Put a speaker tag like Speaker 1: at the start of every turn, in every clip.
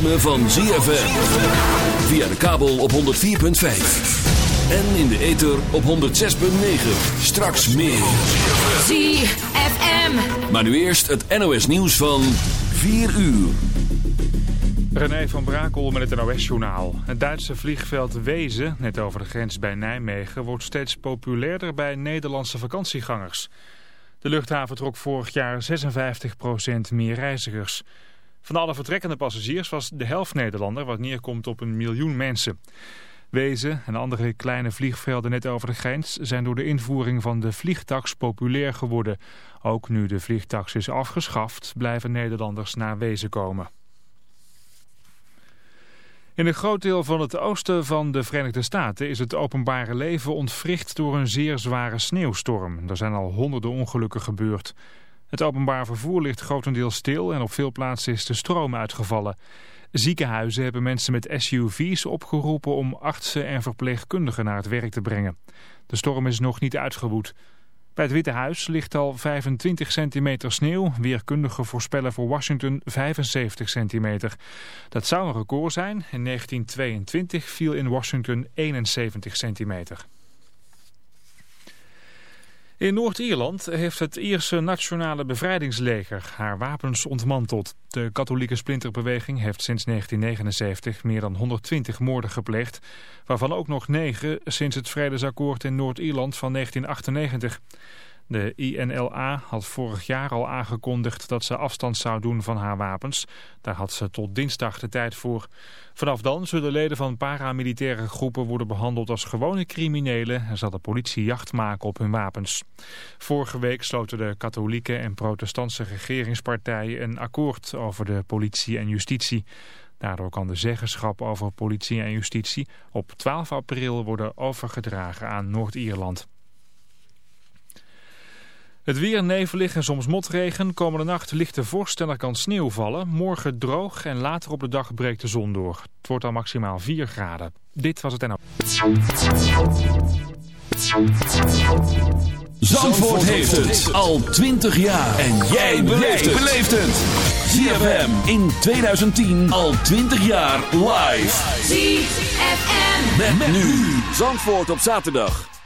Speaker 1: ritme van ZFM. Via de kabel op 104.5. En in de ether op 106.9. Straks meer.
Speaker 2: ZFM.
Speaker 1: Maar nu eerst het NOS nieuws van 4 uur.
Speaker 3: René van Brakel met het NOS-journaal. Het Duitse vliegveld Wezen, net over de grens bij Nijmegen, wordt steeds populairder bij Nederlandse vakantiegangers. De luchthaven trok vorig jaar 56% meer reizigers. Van alle vertrekkende passagiers was de helft Nederlander, wat neerkomt op een miljoen mensen. Wezen en andere kleine vliegvelden net over de grens zijn door de invoering van de vliegtax populair geworden. Ook nu de vliegtax is afgeschaft, blijven Nederlanders naar Wezen komen. In een groot deel van het oosten van de Verenigde Staten is het openbare leven ontwricht door een zeer zware sneeuwstorm. Er zijn al honderden ongelukken gebeurd. Het openbaar vervoer ligt grotendeels stil en op veel plaatsen is de stroom uitgevallen. Ziekenhuizen hebben mensen met SUV's opgeroepen om artsen en verpleegkundigen naar het werk te brengen. De storm is nog niet uitgewoed. Bij het Witte Huis ligt al 25 centimeter sneeuw. Weerkundigen voorspellen voor Washington 75 centimeter. Dat zou een record zijn. In 1922 viel in Washington 71 centimeter. In Noord-Ierland heeft het Ierse Nationale Bevrijdingsleger haar wapens ontmanteld. De katholieke splinterbeweging heeft sinds 1979 meer dan 120 moorden gepleegd, waarvan ook nog negen sinds het vredesakkoord in Noord-Ierland van 1998. De INLA had vorig jaar al aangekondigd dat ze afstand zou doen van haar wapens. Daar had ze tot dinsdag de tijd voor. Vanaf dan zullen leden van paramilitaire groepen worden behandeld als gewone criminelen en zal de politie jacht maken op hun wapens. Vorige week sloten de katholieke en protestantse regeringspartijen een akkoord over de politie en justitie. Daardoor kan de zeggenschap over politie en justitie op 12 april worden overgedragen aan Noord-Ierland. Het weer nevelig en soms motregen. Komende nacht ligt de vorst en er kan sneeuw vallen. Morgen droog en later op de dag breekt de zon door. Het wordt dan maximaal 4 graden. Dit was het en
Speaker 1: Zandvoort heeft het al 20 jaar. En jij beleeft het. ZFM in 2010 al 20 jaar live.
Speaker 2: ZFM.
Speaker 1: Met, nu. Zandvoort op zaterdag.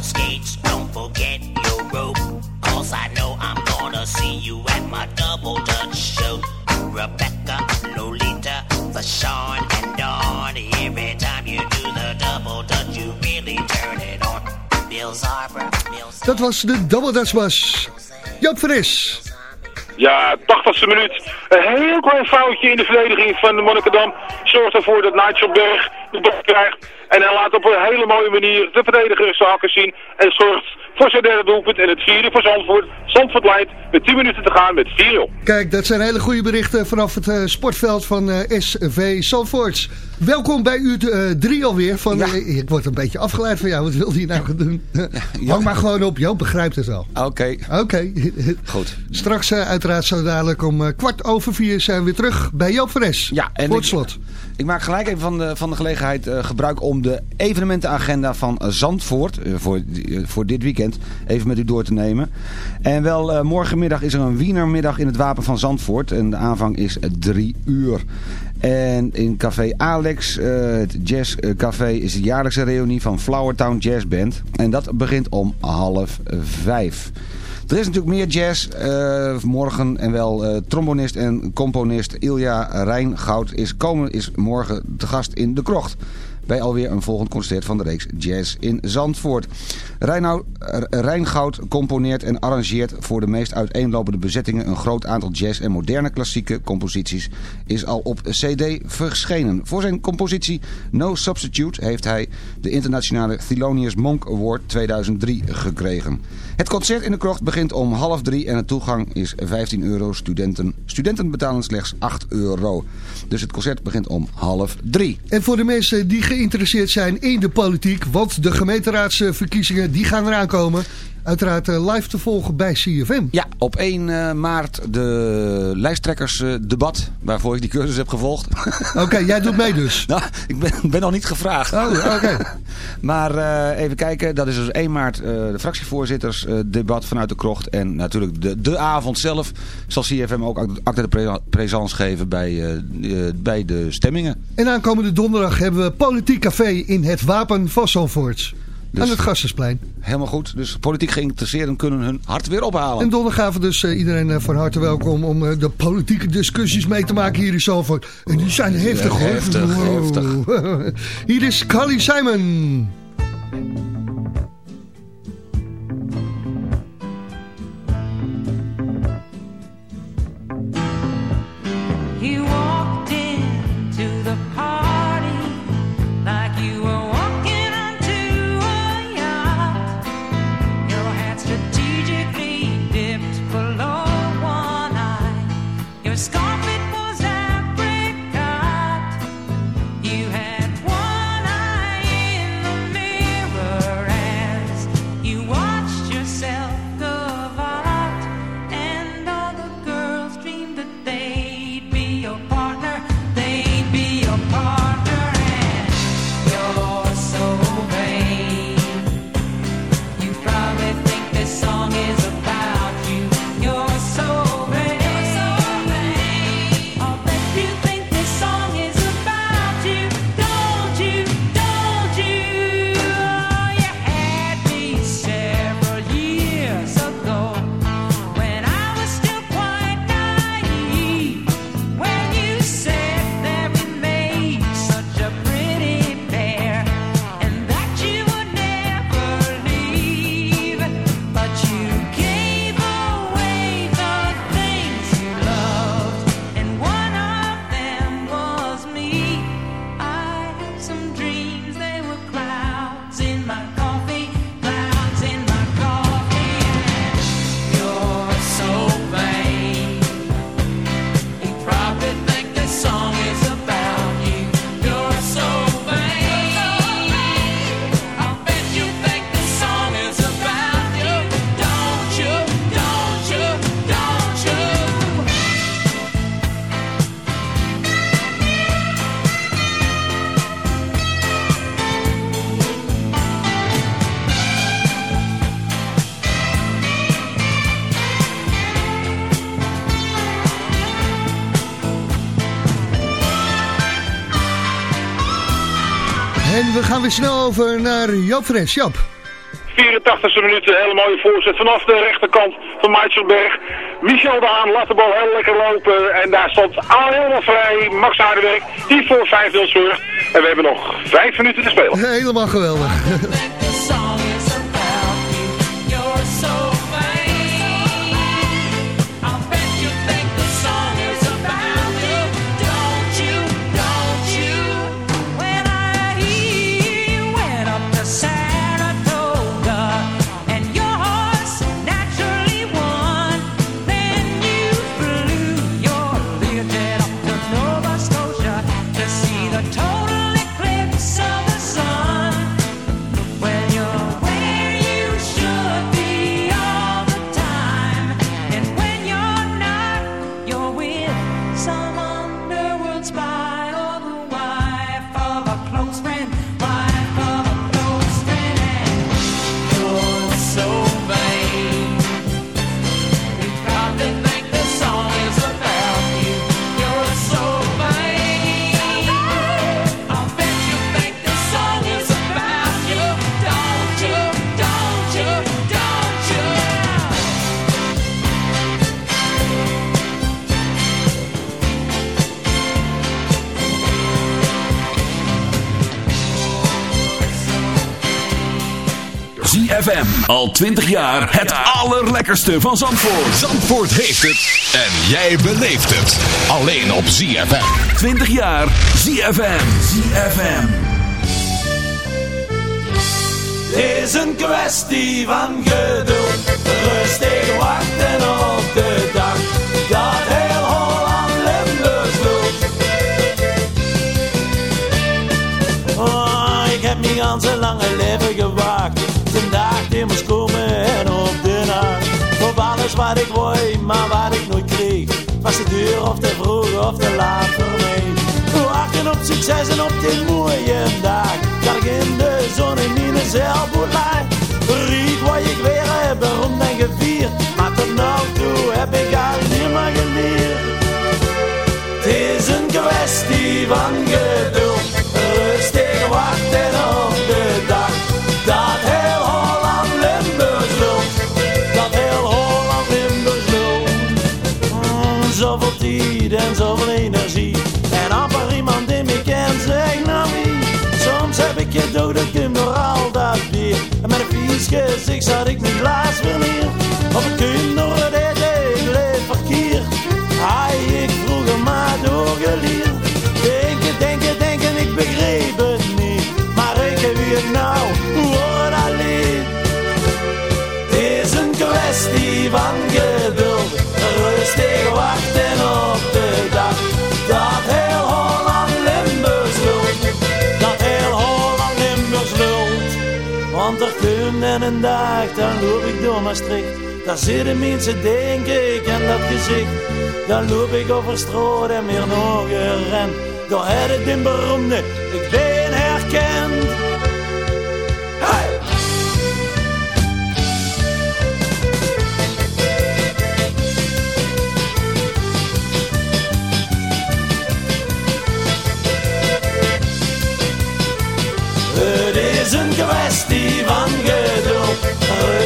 Speaker 4: Your skates, don't forget your rope. Cause I know I'm gonna see you at my double dutch show. Rebecca, Lolita, Fashawn, and Dawn. Every time you do the double dutch, you really turn it on. Bill Zarber, Bill
Speaker 5: Dat was de Double Dutch Bus. Joop Fris.
Speaker 6: Ja, 80ste minuut. Een heel klein foutje in de verdediging van de Monnikendam. Zorgt ervoor dat Nigel Berg de bal krijgt. En hij laat op een hele mooie manier de verdediger zijn hakken zien. En zorgt voor zijn derde doelpunt en het vierde voor Zandvoort. Zandvoort leidt met 10 minuten te gaan met 4-0.
Speaker 5: Kijk, dat zijn hele goede berichten vanaf het eh, sportveld van eh, SV Zandvoorts. Welkom bij u 3 alweer. Van,
Speaker 7: Ja.
Speaker 5: eh, ik word een beetje afgeleid van jou. Wat wil je nou gaan doen? Hang maar gewoon op. Joop begrijpt het wel.
Speaker 7: Oké,
Speaker 5: Oké.
Speaker 7: goed.
Speaker 5: Straks eh, uiteraard zo dadelijk om eh, kwart over vier zijn we weer terug bij Joop Fres.
Speaker 7: Ja, en
Speaker 5: Voor het
Speaker 7: ik-
Speaker 5: slot.
Speaker 7: Ik maak gelijk even van de, van de gelegenheid eh, gebruik om de evenementenagenda van eh, Zandvoort eh, voor, eh, voor dit weekend even met u door te nemen. En wel, eh, morgenmiddag is er een wienermiddag in het Wapen van Zandvoort en de aanvang is eh, drie uur. En in Café Alex, eh, het jazzcafé, is de jaarlijkse reunie van Flowertown Jazz Band. En dat begint om half vijf. Er is natuurlijk meer jazz. eh, morgen en wel eh, trombonist en componist Ilja Rijngoud is, komen, is morgen te gast in de krocht. Bij alweer een volgend concert van de reeks Jazz in Zandvoort. Reinoud, Rijngoud componeert en arrangeert voor de meest uiteenlopende bezettingen een groot aantal jazz en moderne klassieke composities is al op cd verschenen. Voor zijn compositie No Substitute heeft hij de internationale Thelonious Monk Award 2003 gekregen. Het concert in de krocht begint om half drie en de toegang is 15 euro. Studenten, studenten betalen slechts 8 euro. Dus het concert begint om half drie.
Speaker 5: En voor de mensen die geïnteresseerd zijn in de politiek, want de gemeenteraadsverkiezingen die gaan eraan komen. Uiteraard eh, live te volgen bij CFM.
Speaker 7: Ja, op 1 eh, maart de lijsttrekkersdebat, waarvoor ik die cursus heb gevolgd.
Speaker 5: Oké, jij doet mee dus.
Speaker 7: nou, ik ben, ben nog niet gevraagd.
Speaker 5: Oh, oké.
Speaker 7: Maar eh, even kijken, dat is dus 1 maart eh, de fractievoorzittersdebat vanuit de krocht. En natuurlijk de, de avond zelf zal CFM ook acte de présence geven bij, eh, eh, bij de stemmingen.
Speaker 5: En aankomende donderdag hebben we Politiek Café in het Wapen van Zandvoort.
Speaker 7: Dus-
Speaker 5: Aan het Gassersplein.
Speaker 7: Helemaal goed. Dus politiek geïnteresseerden kunnen hun hart weer ophalen.
Speaker 5: En donderdagavond dus eh, iedereen eh, van harte welkom om eh, de politieke discussies mee te maken hier in Zalvoort. En die zijn heftig hoor.
Speaker 7: Heftig,
Speaker 5: hier is Carly Simon.
Speaker 2: He we gaan weer snel over naar Joop Fres. Joop.
Speaker 6: 84e minuut, een hele mooie voorzet vanaf de rechterkant van Meitselberg. Michel de Haan laat de bal heel lekker lopen en daar stond al helemaal vrij. Max Aardewerk die voor 5-0 zorgt. En we hebben nog 5 minuten te spelen.
Speaker 2: Helemaal geweldig.
Speaker 8: Al 20 jaar het allerlekkerste van Zandvoort.
Speaker 9: Zandvoort heeft het en jij beleeft het. Alleen op ZFM.
Speaker 8: 20 jaar ZFM. ZFM.
Speaker 10: Het is een kwestie van geduld, rustig wachten op de dag moest komen en op de nacht. Op alles wat ik wou, maar wat ik nooit kreeg, was te duur of te vroeg of te laat voor mij. Wachten op succes en op die mooie dag, ik in de zon in mijn zeilboot lag. Riet wat ik weer heb, rond en gevierd, maar tot nu toe heb ik al niet meer geleerd. Het is een kwestie van geduld, Ik gedacht dat ik hem door al dat bier, en met een vies gezicht zat ik mijn glaas verleer. Of ik kun door het hele verkeer, hij ik vroeger maar doorgeleerd. Denken, denken, denken, ik begreep het niet, maar ik heb hier nou, hoor alleen. Het is een kwestie van en een dan loop ik door Maastricht. Daar zitten mensen, denk ik, en dat gezicht. Dan loop ik over straat en meer nog gerend. Door het in beroemde, ik ben herkend.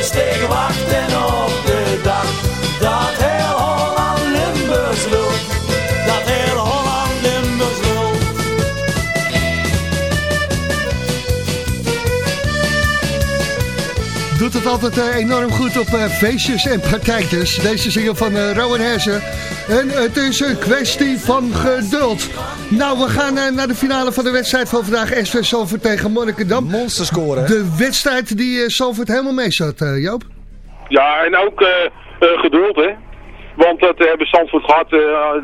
Speaker 10: Rustig wachten op de dag dat heel Holland Limburgs loopt, dat heel Holland Limburgs loopt.
Speaker 5: Doet het altijd eh, enorm goed op eh, feestjes en partijtjes. Deze single van uh, Rowan Hersen. En het is een kwestie van geduld. Nou, we gaan eh, naar de finale van de wedstrijd van vandaag. SV Salford tegen Monnikendam.
Speaker 7: Monsterscore, hè?
Speaker 5: De wedstrijd die uh, Salford helemaal mee zat, eh, Joop.
Speaker 6: Ja, en ook geduld, hè. Want dat hebben Zandvoort gehad. eh,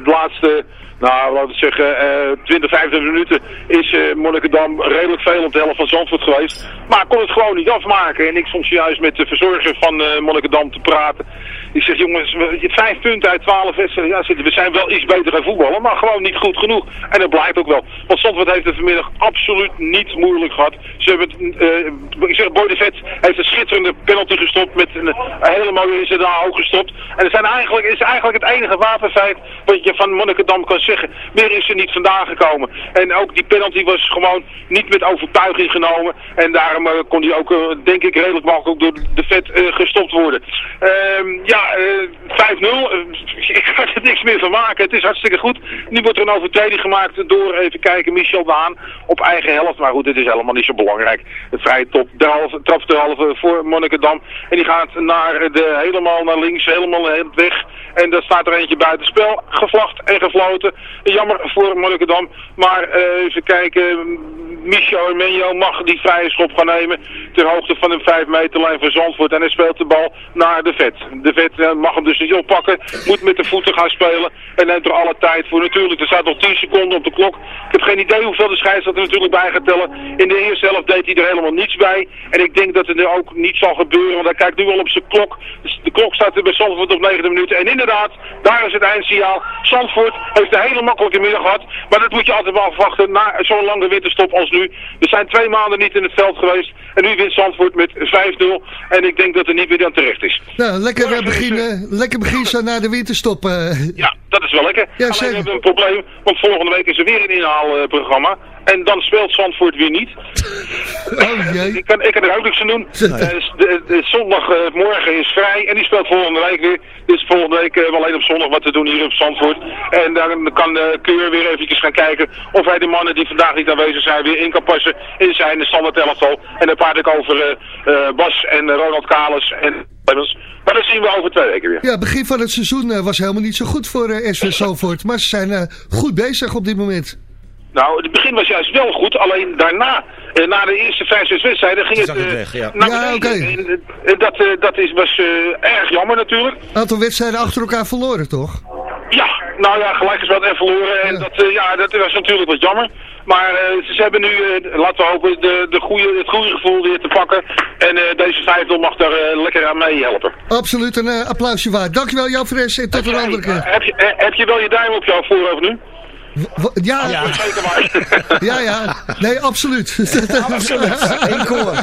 Speaker 6: de laatste, nou, laten we zeggen, eh 20, 25 minuten is eh Monnikendam redelijk veel op de helft van Zandvoort geweest. Maar kon het gewoon niet afmaken. En ik stond zojuist met de verzorger van eh Monnikendam te praten. Ik zeg, jongens, vijf punten uit twaalf wedstrijden. Ja, we zijn wel iets beter gaan voetballen, maar gewoon niet goed genoeg. En dat blijkt ook wel. Want Zandvoort heeft het vanmiddag absoluut niet moeilijk gehad. Ze hebben het, eh, ik zeg, Boy de Vet heeft een schitterende penalty gestopt met een, een hele mooie inzet ook gestopt. En er zijn eigenlijk, is eigenlijk het enige wapenfeit wat je van Monnikendam kan zeggen. Meer is er niet vandaan gekomen. En ook die penalty was gewoon niet met overtuiging genomen. En daarom eh, kon die ook, eh, denk ik, redelijk makkelijk door de vet gestopt worden. Ehm, ja, eh, 5-0. Eh, ik ga er niks meer van maken. Het is hartstikke goed. Nu wordt er een overtreding gemaakt door, even kijken, Michel Daan op eigen helft. Maar goed, dit is helemaal niet zo belangrijk. Het vrije top, de halve, trap de halve voor Monnikendam. En die gaat naar de, helemaal naar links, helemaal weg. En daar staat er eentje buiten spel, gevlacht en gefloten. Jammer voor Monnikendam. Maar eh, even kijken, Michel Armenio mag die vrije schop gaan nemen. Ter hoogte van de 5 meterlijn van Zandvoort. En hij speelt de bal naar de vet. De vet eh, mag hem dus niet oppakken. Moet met de voeten gaan spelen. En neemt er alle tijd voor. Natuurlijk, er staat nog 10 seconden op de klok. Ik heb geen idee hoeveel de scheidsrechter natuurlijk bij gaat tellen. In de eerste helft deed hij er helemaal niets bij. En ik denk dat het er ook niet zal gebeuren. Want hij kijkt nu al op zijn klok. Dus de klok staat er bij Zandvoort op 9 minuten. En inderdaad, daar is het eindsignaal. Zandvoort heeft een hele makkelijke middag gehad. Maar dat moet je altijd wel afwachten na zo'n lange winterstop als nu. We zijn twee maanden niet in het veld geweest. En nu wint Zandvoort met 5-0. En ik denk dat er niet meer dan terecht is.
Speaker 5: Nou, lekker, begin,
Speaker 6: eh,
Speaker 5: eh, lekker begin zo na de winterstop. eh.
Speaker 6: Ja, dat is wel lekker.
Speaker 5: Ja,
Speaker 6: Alleen we hebben een probleem, want volgende week is er weer een inhaalprogramma. En dan speelt Zandvoort weer niet.
Speaker 5: oh jee.
Speaker 6: Ik kan, ik kan er ook niks aan doen. Eh, de, de zondagmorgen is vrij en die speelt volgende week weer. Dus volgende week hebben we alleen op zondag wat te doen hier op Zandvoort. En dan kan de Keur weer eventjes gaan kijken of hij de mannen die vandaag niet aanwezig zijn weer in kan passen in zijn standaard elftal. En dan praat ik over eh, eh, Bas en eh, Ronald Kalis en. Maar dat zien we over twee weken weer.
Speaker 5: Ja, het begin van het seizoen eh, was helemaal niet zo goed voor eh, SV Salford. Maar ze zijn eh, goed bezig op dit moment.
Speaker 6: Nou, het begin was juist wel goed, alleen daarna, eh, na de eerste vijf, zes wedstrijden, ging het,
Speaker 7: weg, ja.
Speaker 6: naar
Speaker 5: Ja, oké.
Speaker 6: En, dat eh, dat is, was eh, erg jammer natuurlijk.
Speaker 5: Aantal wedstrijden achter elkaar verloren, toch?
Speaker 6: Ja, nou ja, gelijk gespeeld en verloren. En
Speaker 5: Ja.
Speaker 6: dat, eh, ja, dat was natuurlijk wat jammer. Maar eh, ze hebben nu, eh, laten we hopen, de, de goede, het goede gevoel weer te pakken. En eh, deze 5 mag daar eh, lekker aan meehelpen.
Speaker 5: Absoluut een eh, applausje waard. Dankjewel Jan Fres en tot een
Speaker 6: Hey,
Speaker 5: andere keer.
Speaker 6: heb, je, heb je wel je duim op jouw voorhoofd nu?
Speaker 5: Ja, ja,
Speaker 6: Zeker maar.
Speaker 5: ja, Nee, absoluut.
Speaker 7: Absoluut. Eén koor.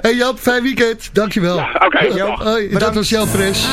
Speaker 5: Hey Jan, fijn weekend. Dankjewel.
Speaker 6: Ja, oké,
Speaker 5: Ja, hoi, dat was Jan Fres.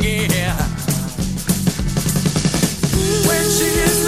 Speaker 11: Gear. When she is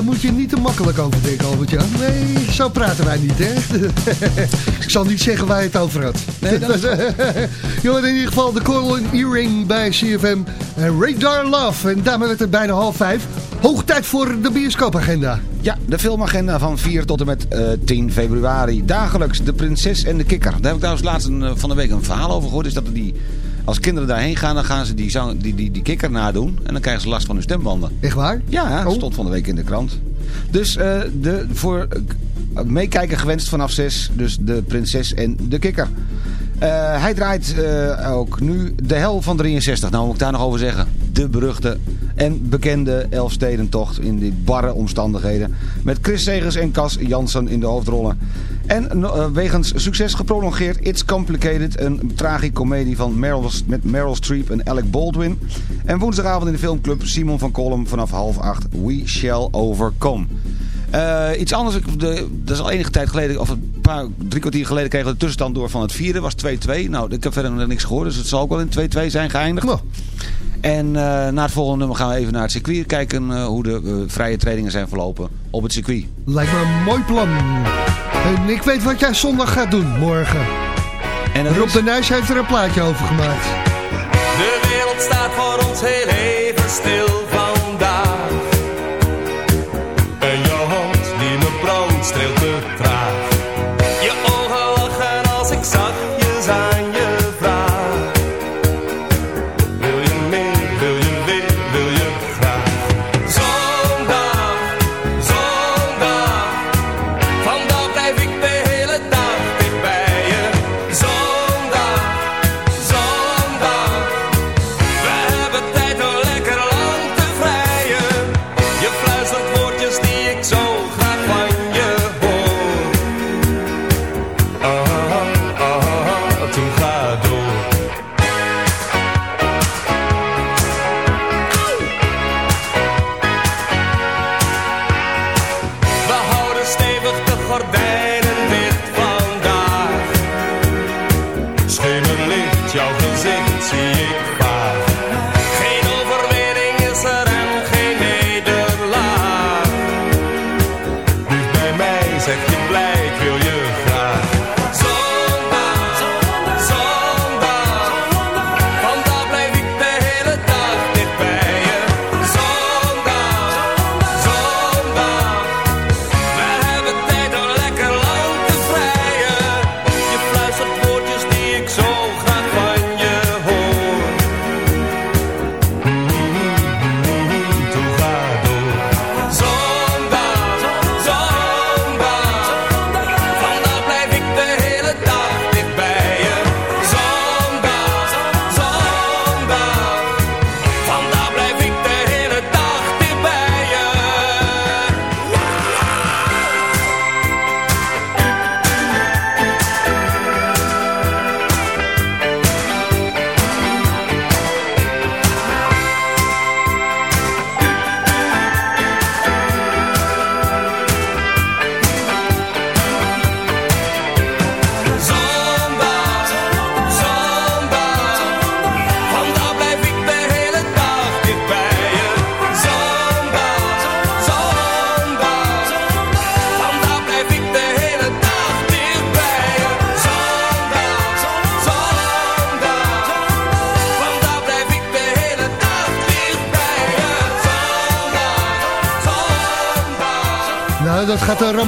Speaker 5: daar moet je niet te makkelijk over denken, Albert-Jan. Nee, zo praten wij niet, hè? Ik zal niet zeggen waar je het over had.
Speaker 7: Nee, dat is
Speaker 5: Jongen, in ieder geval de Colin Earring bij CFM. En Radar Love. En daarmee werd het bijna half vijf. Hoog tijd voor de bioscoopagenda.
Speaker 7: Ja, de filmagenda van 4 tot en met eh, 10 februari. Dagelijks De Prinses en de Kikker. Daar heb ik trouwens laatst een, eh, van de week een verhaal over gehoord. Is dat die, als kinderen daarheen gaan, dan gaan ze die, zang- die, die, die kikker nadoen. En dan krijgen ze last van hun stembanden.
Speaker 5: Echt waar?
Speaker 7: Ja, dat
Speaker 5: Oh.
Speaker 7: stond van de week in de krant. Dus eh, de, voor eh, meekijken gewenst vanaf 6. Dus De Prinses en de Kikker. Eh, hij draait ook nu de hel van 63. Nou moet ik daar nog over zeggen. De beruchte en bekende Elfstedentocht in die barre omstandigheden. Met Chris Segers en Cas Jansen in de hoofdrollen. En eh, wegens succes geprolongeerd It's Complicated. Een tragicomedie van Meryl, met Meryl Streep en Alec Baldwin. En woensdagavond in de filmclub Simon van Kolm vanaf half acht. We Shall Overcome. Eh, iets anders, de, dat is al enige tijd geleden, of een paar, drie kwartier geleden kregen we de tussenstand door van het vierde, was 2-2. Nou, ik heb verder nog niks gehoord, dus het zal ook wel in 2-2 zijn geëindigd. En eh, na het volgende nummer gaan we even naar het circuit kijken eh, hoe de eh, vrije trainingen zijn verlopen op het circuit.
Speaker 5: lijkt me een mooi plan. En ik weet wat jij zondag gaat doen, morgen.
Speaker 7: En
Speaker 5: Rob
Speaker 7: is-
Speaker 5: de Nijs heeft er een plaatje over gemaakt.
Speaker 12: De wereld staat voor ons heel even stil vandaag.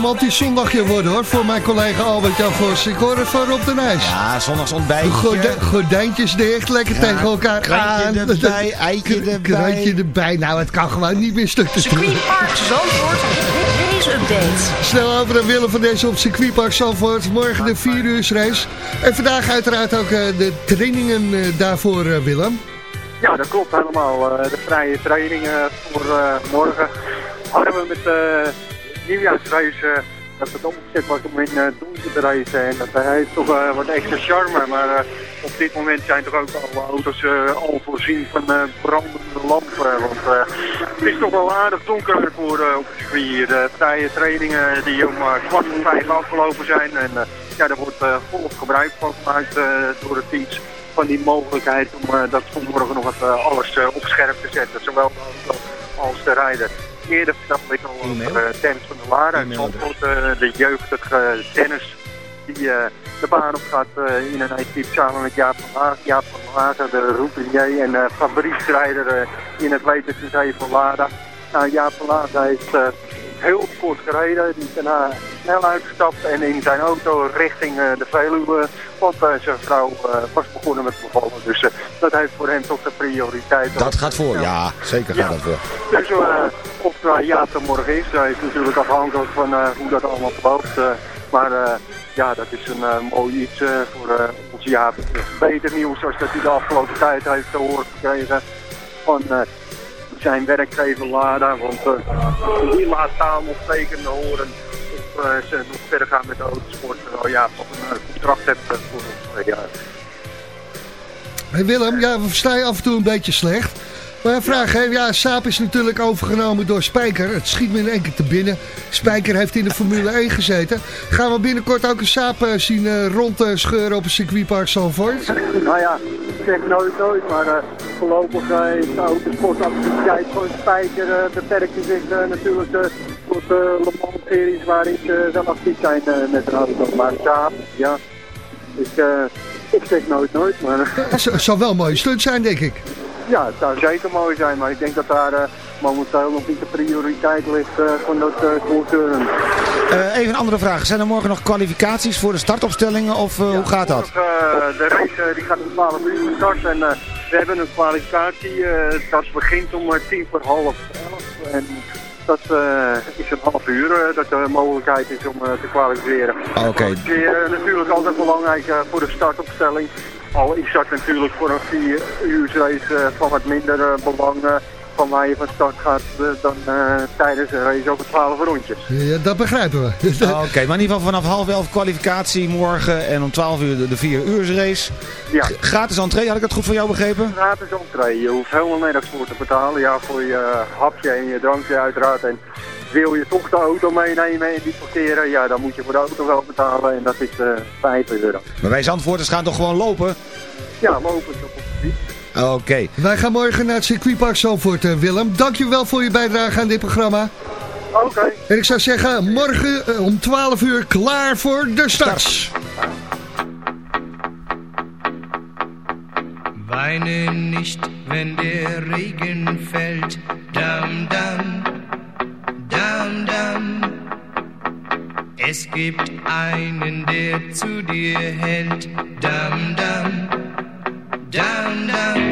Speaker 5: Romantisch zondagje worden hoor, voor mijn collega Albert-Jan Vos. Ik hoor het van Rob de Nijs.
Speaker 7: Ja, zondags
Speaker 5: gorde- gordijntjes dicht, lekker tegen elkaar
Speaker 7: krantje
Speaker 5: aan.
Speaker 7: erbij, eitje erbij.
Speaker 5: Krantje erbij. Nou, het kan gewoon niet meer stuk te
Speaker 2: Circuitpark Zandvoort Race Update.
Speaker 5: Snel over naar Willem van deze op circuitpark Zandvoort. Morgen de 4 uur race. En vandaag uiteraard ook eh, de trainingen eh, daarvoor, eh, Willem.
Speaker 13: Ja, dat klopt helemaal. Eh, de vrije trainingen voor morgen hadden we met eh, dat het opgezet was om in uh, donker te racen. En dat eh, heeft toch eh, wat extra charme. Maar eh, op dit moment zijn toch ook alle auto's eh, al voorzien van eh, brandende lampen. Want eh, het is toch wel aardig donker voor eh, op het circuit hier. De trainingen die om eh, kwart voor vijf afgelopen zijn. En eh, ja, daar wordt eh, volop gebruik van gemaakt eh, door de teams van die mogelijkheid om eh, dat vanmorgen nog eh, alles eh, op scherp te zetten. Zowel de auto als de rijder. Eerder vertelde ik al over uh, Dennis van der Laren. En uh, de jeugdige Dennis die uh, de baan op gaat in een equipe samen met Jaap van Laag. Jaap van Lagen, de routinier en fabrieksrijder in het Weterse van Lada. Nou, Jaap van Lagen heeft heel kort gereden. Die is daarna snel uitgestapt en in zijn auto richting uh, de Veluwe. Want uh, zijn vrouw uh, was begonnen met bevallen. Dus dat heeft voor hem toch de prioriteit.
Speaker 7: Dat gaat voor, ja. Zeker gaat
Speaker 13: ja.
Speaker 7: dat voor.
Speaker 13: Dus of ja, het morgen is, is natuurlijk afhankelijk van hoe dat allemaal verloopt. maar ja, dat is een mooi iets voor onze Jaap. Beter nieuws als dat hij de afgelopen tijd heeft te horen gekregen van zijn werkgever Lada. Want uh, die laat tamelijk tekenen horen of uh, ze nog verder gaan met de autosport. Terwijl ja, toch een uh, contract hebt voor ons jaar.
Speaker 5: Hey Willem, ja, we verstaan af en toe een beetje slecht. Maar een vraag, hè? ja, Saab is natuurlijk overgenomen door Spijker. Het schiet me in één keer te binnen. Spijker heeft in de Formule 1 gezeten. Gaan we binnenkort ook een Saab uh, zien uh, rondscheuren op een circuitpark Zandvoort?
Speaker 13: Nou ja, ik zeg nooit nooit, maar uh, voorlopig is de autosportactiviteit van Spijker beperkt zich natuurlijk tot de Le Mans-series waarin ze dan actief zijn met een auto. Maar Saab, ja, ik, ik zeg nooit nooit, maar...
Speaker 5: Het zou wel een mooie stunt zijn, denk ik.
Speaker 13: Ja, het zou zeker mooi zijn, maar ik denk dat daar uh, momenteel nog niet de prioriteit ligt uh, van dat uh,
Speaker 7: uh, Even een andere vraag. Zijn er morgen nog kwalificaties voor de startopstellingen of ja, hoe gaat dat?
Speaker 13: Morgen, de race die gaat om 12 uur start en we hebben een kwalificatie. dat begint om tien voor half elf. En dat is een half uur dat de mogelijkheid is om te kwalificeren.
Speaker 7: Oké. Okay.
Speaker 13: Natuurlijk altijd belangrijk voor de startopstelling. Al is dat natuurlijk voor een vier uur race uh, van wat minder uh, belang uh, van waar je van start gaat dan tijdens een race over 12 rondjes.
Speaker 5: Ja, dat begrijpen we.
Speaker 7: Oké, okay, maar in ieder geval vanaf half elf kwalificatie morgen en om 12 uur de, de vier uur race.
Speaker 13: Ja.
Speaker 7: Gratis entree, had ik dat goed van jou begrepen?
Speaker 13: Gratis entree, je hoeft helemaal nergens voor te betalen. Ja, voor je hapje en je drankje uiteraard. En wil je toch de auto meenemen en die parkeren, ja, dan moet je voor de auto wel betalen en dat is uh, 5 euro.
Speaker 7: Maar wij Zandvoorters gaan toch gewoon lopen?
Speaker 13: Ja, lopen op de fiets.
Speaker 7: Oké. Okay.
Speaker 5: Wij gaan morgen naar het circuitpark Zandvoort, uh, Willem. Dankjewel voor je bijdrage aan dit programma.
Speaker 13: Oké.
Speaker 5: En ik zou zeggen, morgen eh, om 12 uur klaar voor de start.
Speaker 14: Weine nicht, wenn der Regen fällt. Dam, dam, dam, dam. Es gibt einen, der zu dir hält. Dam, dam, dam, dam.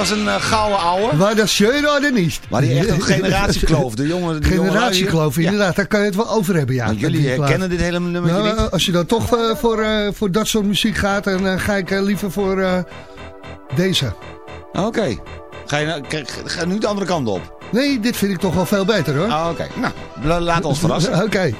Speaker 7: Was een uh, gouden ouwe.
Speaker 5: Maar dat scheuren er niet.
Speaker 7: Maar die echt een generatiekloof. De jongen, de
Speaker 5: Generatiekloof,
Speaker 7: jongen-
Speaker 5: inderdaad. Daar kan je het wel over hebben, ja.
Speaker 7: Want jullie herkennen dit hele nummertje
Speaker 5: Nou,
Speaker 7: niet?
Speaker 5: als je dan toch eh, voor, eh, voor dat soort muziek gaat, dan ga ik liever voor eh, deze.
Speaker 7: Oké. Ga je nou, ga, nu de andere kant op?
Speaker 5: Nee, dit vind ik toch wel veel beter hoor.
Speaker 7: Ah, Oké, nou, la- laat ons verrassen.
Speaker 5: Oké.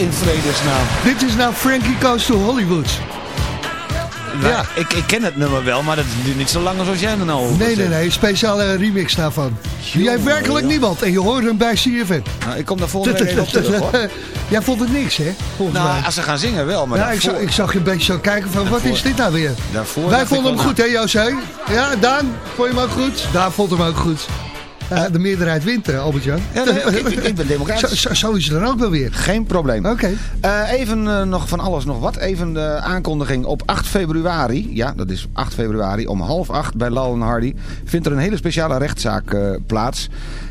Speaker 7: In vredesnaam?
Speaker 5: Dit is nou Frankie Goes to Hollywood.
Speaker 7: Ja, ik, ik ken het nummer wel, maar dat duurt niet zo lang als jij er nou over
Speaker 5: Nee, nee, nee. Speciale remix daarvan. Die heeft werkelijk niemand. En je hoort hem bij CFM.
Speaker 7: Nou, ik kom daar volgende week op terug, hoor.
Speaker 5: Jij vond het niks, hè? Volgens
Speaker 7: Nou,
Speaker 5: mij.
Speaker 7: als ze gaan zingen wel, maar
Speaker 5: ja, ik zag, ik zag je een beetje zo kijken van, wat is dit nou weer?
Speaker 7: daarvoor
Speaker 5: Wij vonden hem goed, hè José? Ja, Daan, vond je hem ook goed? Daan vond hem ook goed. Ja, de meerderheid wint, hè, Albert-Jan.
Speaker 7: Ja, nee, ik, ik- ik ben democratisch.
Speaker 5: Zo, zo, is het dan ook wel weer.
Speaker 7: Geen probleem.
Speaker 5: Oké.
Speaker 7: Eh, even eh, nog van alles nog wat. Even de aankondiging. Op 8 februari, ja dat is 8 februari, om half acht bij Lal en Hardy... vindt er een hele speciale rechtszaak eh, plaats.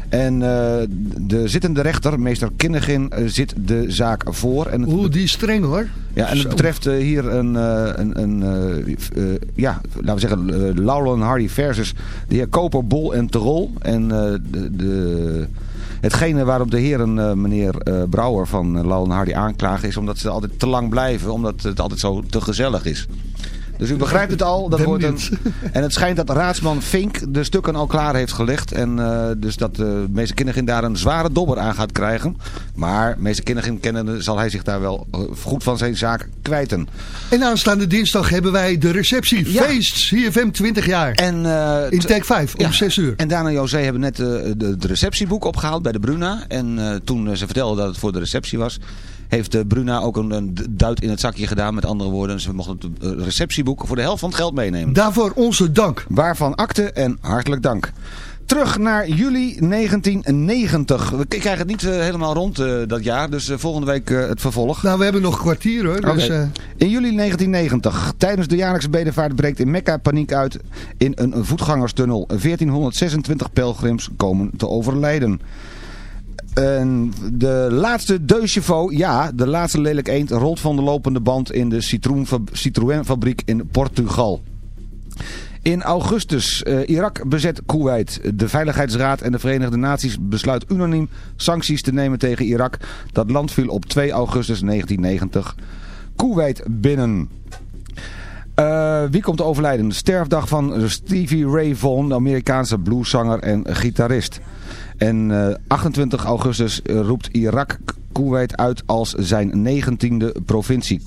Speaker 7: En eh, de zittende rechter, meester Kinnegin, eh, zit de zaak voor. En het
Speaker 5: Oeh, die is streng hoor.
Speaker 7: ja, en het
Speaker 5: Zo.
Speaker 7: betreft eh, hier een, een, een ja, laten we zeggen, uh, Laurel en Hardy versus de heer Koper, Bol en Terol. En de, de, hetgene waarop de heren, eh, meneer eh, Brouwer van uh, Hardy aanklagen is omdat ze altijd te lang blijven, omdat het altijd zo te gezellig is. Dus u begrijpt het al. Dat wordt een, en het schijnt dat raadsman Fink de stukken al klaar heeft gelegd. En eh, dus dat de meester Kinnegin daar een zware dobber aan gaat krijgen. Maar meester Kinnegin kennende zal hij zich daar wel eh, goed van zijn zaak kwijten.
Speaker 5: En aanstaande dinsdag hebben wij de receptie.
Speaker 7: Ja.
Speaker 5: Feest, CFM 20 jaar.
Speaker 7: En, eh,
Speaker 5: In take 5 om
Speaker 7: Ja.
Speaker 5: 6 uur.
Speaker 7: En Daan en José hebben net eh, de, de receptieboek opgehaald bij de Bruna. En eh, toen eh, ze vertelden dat het voor de receptie was... heeft de Bruna ook een, een duit in het zakje gedaan. Met andere woorden, ze mochten het eh, receptieboek voor de helft van het geld meenemen.
Speaker 5: Daarvoor onze dank.
Speaker 7: Waarvan akte en hartelijk dank. Terug naar juli 1990. We krijgen het niet eh, helemaal rond eh, dat jaar, dus eh, volgende week eh, het vervolg.
Speaker 5: Nou, we hebben nog een kwartier hoor. Dus, eh,
Speaker 7: In juli 1990, tijdens de jaarlijkse bedevaart breekt in Mekka paniek uit in een voetgangerstunnel. 1426 pelgrims komen te overlijden. En de laatste Deux ja, de laatste lelijk eend, rolt van de lopende band in de Citroën- Citroën-fabriek in Portugal. In augustus, eh, Irak bezet Kuwait. De Veiligheidsraad en de Verenigde Naties besluit unaniem sancties te nemen tegen Irak. Dat land viel op 2 augustus 1990 Kuwait binnen. Eh, wie komt overlijden? De sterfdag van Stevie Ray Vaughan, de Amerikaanse blueszanger en gitarist. En eh, 28 augustus eh, roept Irak Kuwait uit als zijn negentiende provincie.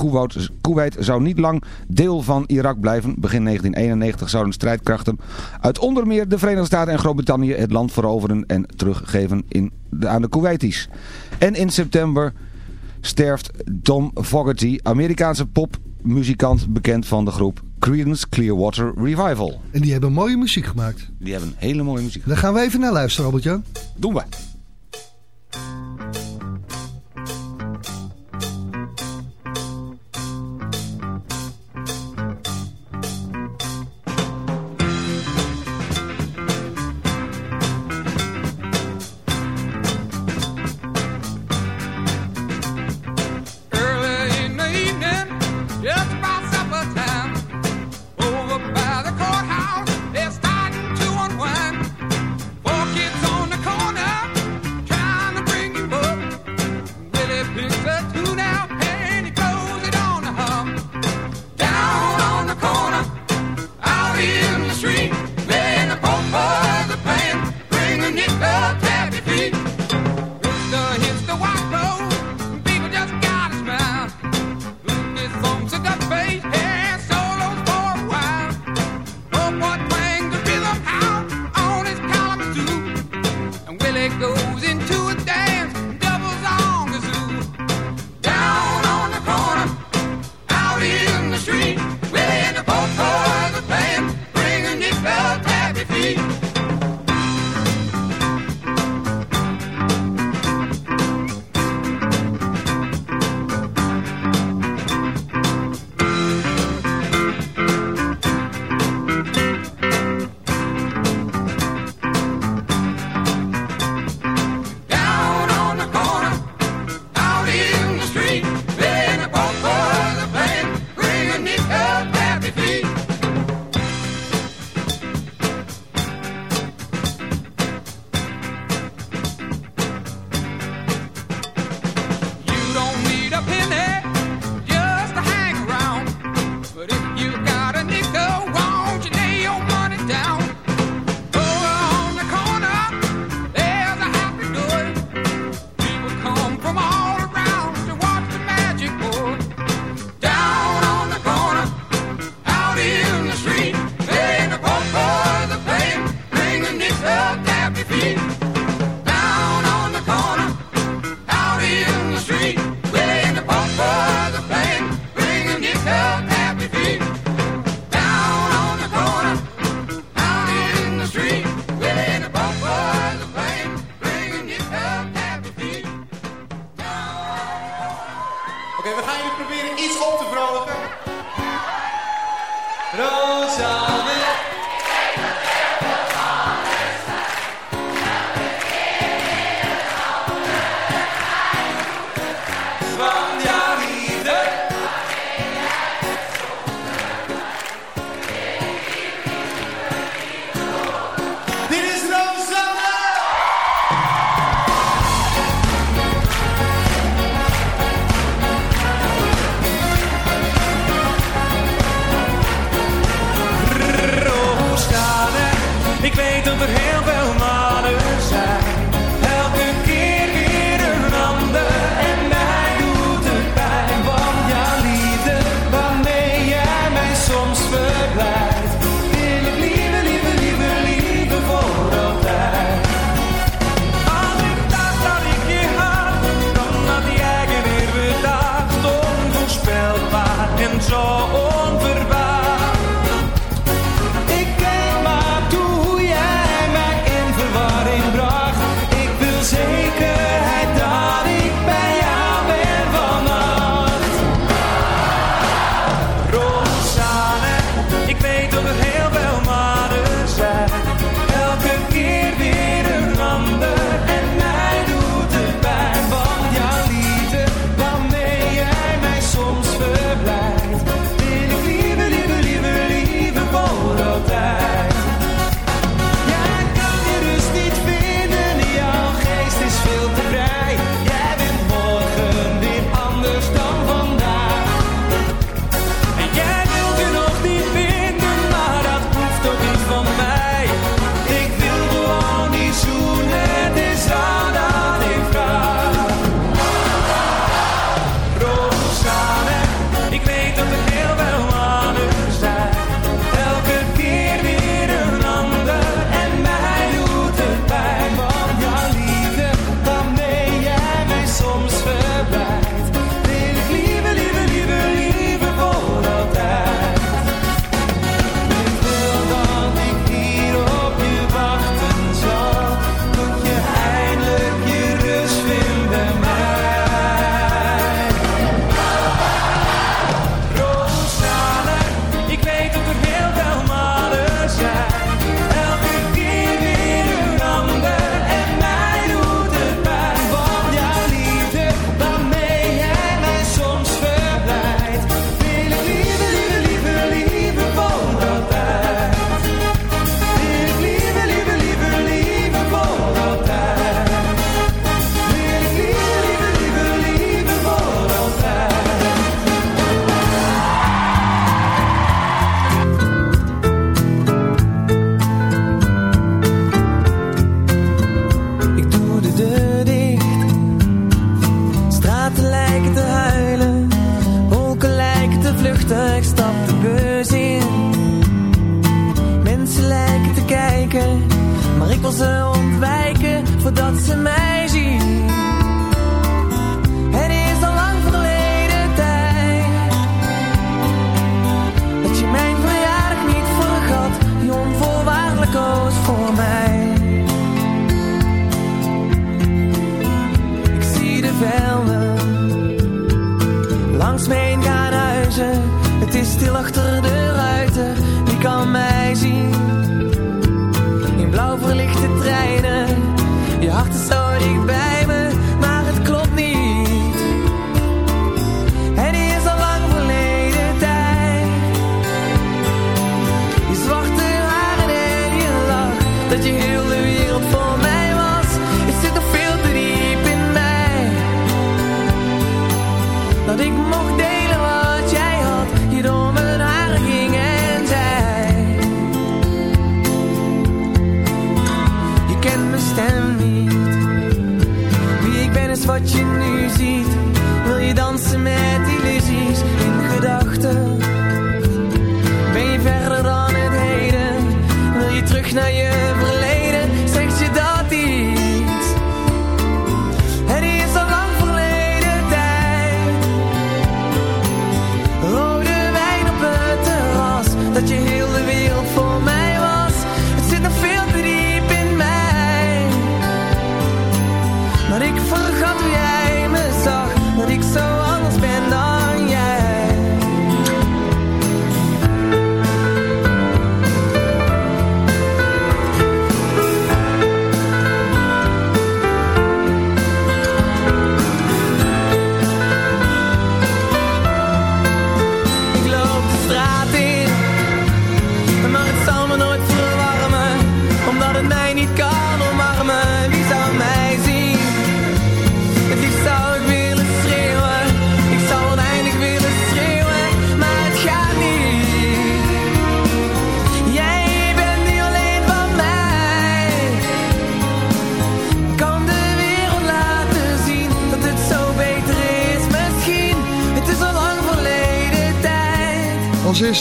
Speaker 7: Kuwait, zou niet lang deel van Irak blijven. Begin 1991 zouden strijdkrachten uit onder meer de Verenigde Staten en Groot-Brittannië het land veroveren en teruggeven in aan de Kuwaitis. En in september sterft Tom Fogerty, Amerikaanse popmuzikant bekend van de groep Creedence Clearwater Revival.
Speaker 5: en die hebben mooie muziek gemaakt.
Speaker 7: Die hebben hele mooie muziek.
Speaker 5: Daar gaan we even naar luisteren, Albert-Jan.
Speaker 7: Doen we.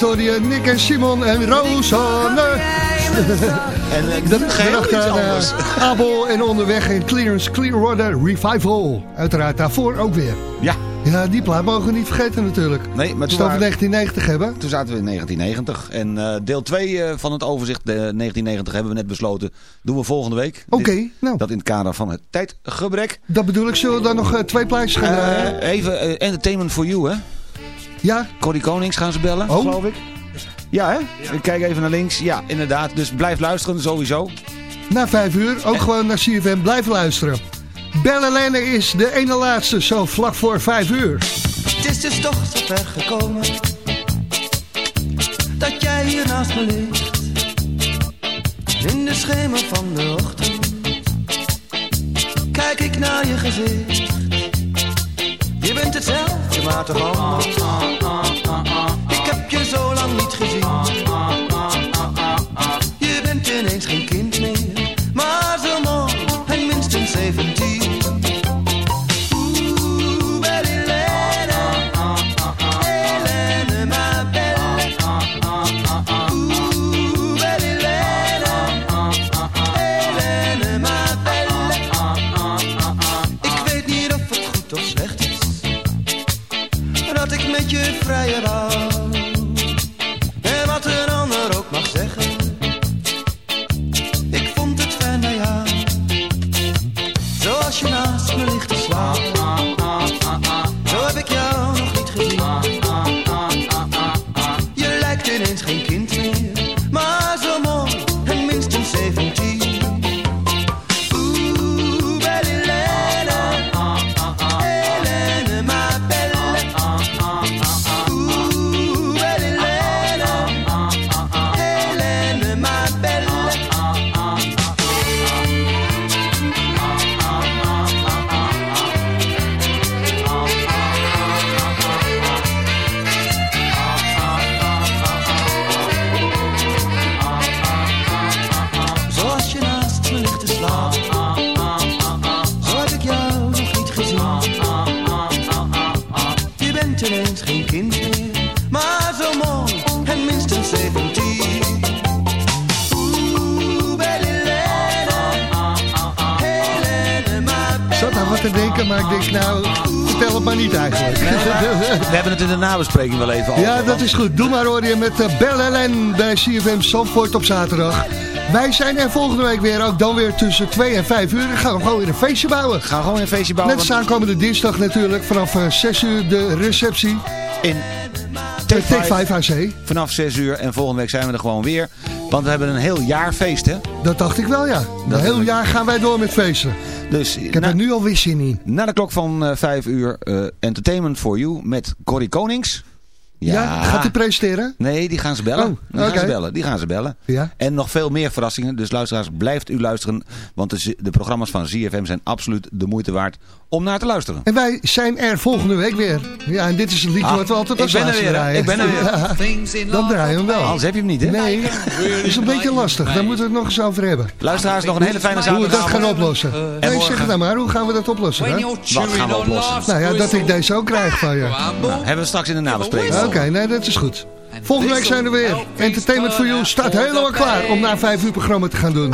Speaker 15: Je
Speaker 5: Nick en Simon en Rosanne.
Speaker 7: En
Speaker 5: gedacht
Speaker 7: iets
Speaker 5: aan eh,
Speaker 7: anders.
Speaker 5: Abel en onderweg in Clearance Clearwater Revival. Uiteraard daarvoor ook weer.
Speaker 7: Ja.
Speaker 5: Ja, die plaat mogen we niet vergeten natuurlijk.
Speaker 7: Nee, maar toen,
Speaker 5: we het over
Speaker 7: waren-
Speaker 5: 1990 hebben.
Speaker 7: toen zaten we in 1990. En eh, deel 2 eh, van het overzicht de 1990 hebben we net besloten. Doen we volgende week.
Speaker 5: Oké, nou.
Speaker 7: Dat in het kader van het tijdgebrek.
Speaker 5: Dat bedoel ik. Zullen we dan nog eh, twee plaatjes gaan... eh,
Speaker 7: Eh, even eh, Entertainment for You, hè?
Speaker 5: Ja?
Speaker 7: Corrie Konings gaan ze bellen,
Speaker 5: Oh.
Speaker 7: geloof ik. Ja, hè? Ik kijk even naar links. Ja, inderdaad. Dus blijf luisteren, sowieso.
Speaker 5: Na vijf uur, ook gewoon naar CFM. Blijf luisteren. Bellelene is de ene laatste, zo vlak voor vijf uur.
Speaker 10: Het is dus toch zo ver gekomen Dat jij hier naast me ligt In de schemer van de ochtend Kijk ik naar je gezicht Je bent hetzelfde, maar toch anders maar ik
Speaker 5: denk nou, vertel het maar niet eigenlijk.
Speaker 7: We hebben het in de nabespreking wel even over.
Speaker 5: Ja, dat is goed. Doe maar hoor je met uh, Bellelen bij CFM Zandvoort op zaterdag. Wij zijn er volgende week weer, ook dan weer tussen 2 en 5 uur. Dan gaan we gewoon weer een feestje bouwen.
Speaker 7: Gaan we gewoon een feestje bouwen.
Speaker 5: Net aankomende dinsdag natuurlijk, vanaf eh, 6 uur de receptie.
Speaker 7: In
Speaker 5: Take 5 AC.
Speaker 7: Vanaf 6 uur en volgende week zijn we er gewoon weer. Want we hebben een heel jaar feest, hè?
Speaker 5: Dat dacht ik wel, ja. Een
Speaker 7: Dat
Speaker 5: heel jaar gaan wij door met feesten.
Speaker 7: Dus
Speaker 5: Ik heb
Speaker 7: na,
Speaker 5: er nu alweer zin in.
Speaker 7: na de klok van eh 5 uur eh, Entertainment for You met Corrie Konings.
Speaker 5: Ja, gaat u presenteren?
Speaker 7: Nee, die gaan ze bellen.
Speaker 5: Oh,
Speaker 7: die gaan ze bellen. Die gaan ze bellen.
Speaker 5: Ja.
Speaker 7: En nog veel meer verrassingen. Dus luisteraars, blijft u luisteren. Want de, de programma's van ZFM zijn absoluut de moeite waard om naar te luisteren.
Speaker 5: En wij zijn er volgende week weer. Ja, en dit is het liedje
Speaker 7: Ah,
Speaker 5: wat we altijd
Speaker 7: ik
Speaker 5: als
Speaker 7: ben er
Speaker 5: laatste draaien.
Speaker 7: Ik ben er weer.
Speaker 5: Ja, dan draaien we hem wel.
Speaker 7: Anders heb je hem niet, hè?
Speaker 5: Nee, dat is een beetje lastig. Daar moeten we het nog eens over hebben.
Speaker 7: Luisteraars, nog een hele fijne
Speaker 5: Hoe we dat gaan oplossen. Nee, zeg het nou maar. Hoe gaan we dat oplossen? Hè?
Speaker 7: Wat gaan we oplossen?
Speaker 5: Nou ja, dat ik deze ook krijg van je.
Speaker 7: Nou, hebben we straks in de nabespreking.
Speaker 5: Oké, nee, dat is goed. Volgende week zijn we weer. Entertainment for You staat helemaal klaar om na vijf uur programma te gaan doen.